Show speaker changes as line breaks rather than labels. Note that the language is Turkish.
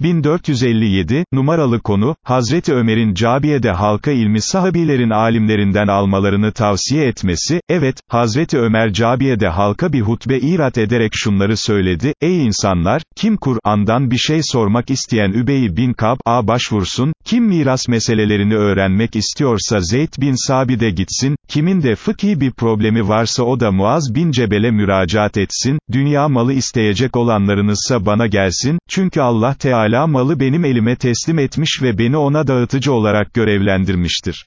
1457, numaralı konu, Hazreti Ömer'in Cabiye'de halka ilmi sahabilerin alimlerinden almalarını tavsiye etmesi, evet, Hazreti Ömer Cabiye'de halka bir hutbe irat ederek şunları söyledi, ey insanlar, kim Kur'an'dan bir şey sormak isteyen Übey bin Kab'a başvursun, kim miras meselelerini öğrenmek istiyorsa Zeyd bin Sabide gitsin, kimin de fıkhi bir problemi varsa o da Muaz bin Cebel'e müracaat etsin, dünya malı isteyecek olanlarınızsa bana gelsin, çünkü Allah Teala malı benim elime teslim etmiş ve beni ona dağıtıcı olarak görevlendirmiştir.